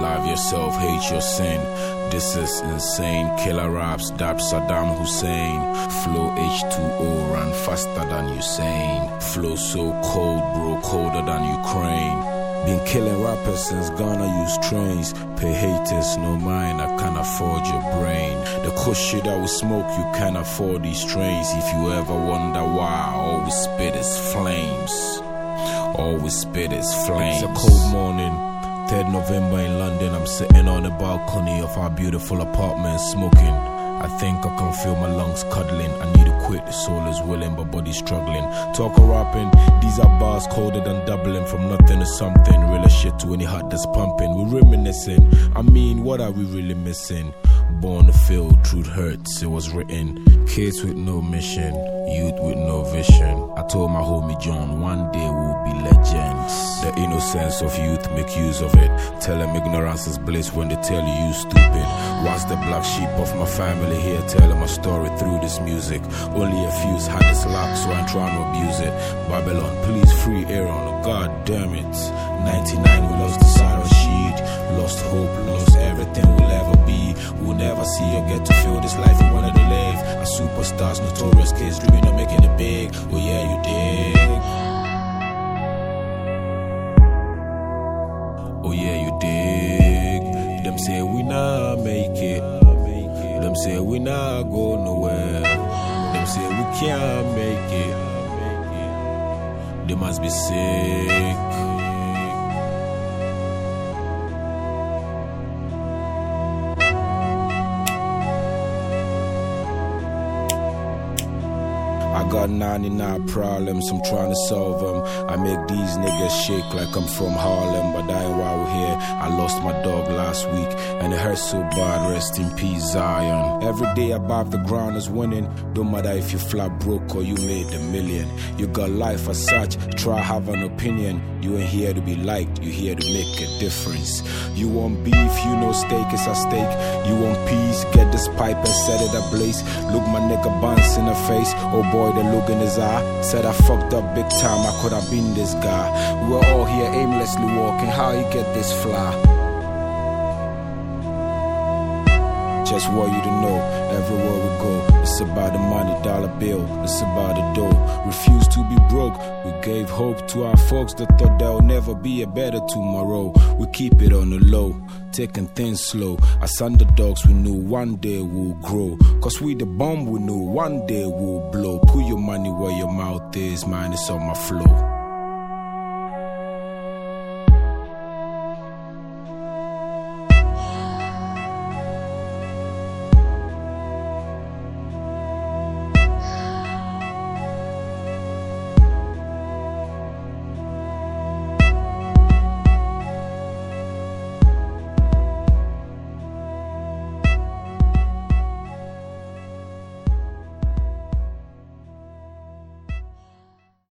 Love yourself, hate your sin. This is insane. Killer raps, dab Saddam Hussein. Flow H2O, run faster than Usain. Flow so cold, bro, colder than Ukraine. Been killing rappers since Ghana used trains. Pay haters, no mind, I can't afford your brain. The kush shit that we smoke, you can't afford these trains. If you ever wonder why, all we spit is flames. All we spit is flames. It's a cold morning. 3rd November in London, I'm sitting on the balcony of our beautiful apartment smoking. I think I can feel my lungs cuddling. I need to quit, the soul is willing, but body struggling. Talk of rapping, these are bars colder than doubling from nothing to something. Real shit to any heart that's pumping. We're reminiscing. I mean, what are we really missing? Born to feel, truth hurts, it was written. Kids with no mission, youth with no vision. Told my homie John, one day we'll be legends. The innocence of youth, make use of it. Tell them ignorance is bliss when they tell you you stupid. Once the black sheep of my family here, telling my story through this music. Only a few's had this lock, so I'm trying to abuse it. Babylon, please free Aaron, god damn it. 99, we lost the Sarah sheet, lost hope, lost everything we'll ever be. We'll never see or get to feel this life we wanted. A superstars, notorious kids dreaming of making it big. Oh yeah, you did. Oh yeah, you dig. Them say we not make it. Them say we not go nowhere. Them say we can't make it. They must be sick. I got 99 problems, I'm trying to solve them. I make these niggas shake like I'm from Harlem, but I ain't we're here. I lost my dog last week, and it hurts so bad. Rest in peace, Zion. Every day above the ground is winning. Don't matter if you flat broke or you made a million. You got life as such, try have an opinion. You ain't here to be liked, you here to make a difference. You want beef, you know steak is a steak. You want peace, get this pipe and set it ablaze. Look my nigga bounce in the face. Oh boy, the look in his eye. Said I fucked up big time, I could have been this guy. We're all here aimlessly walking, how you get this fly? Just want you to know, everywhere we go, it's about the money, dollar bill, it's about the dough. Refuse to be broke, we gave hope to our folks that thought there'll never be a better tomorrow. We keep it on the low, taking things slow. As underdogs, we knew one day we'll grow. Cause we the bomb, we knew one day we'll blow. Put your money where your mouth is, mine is on my flow.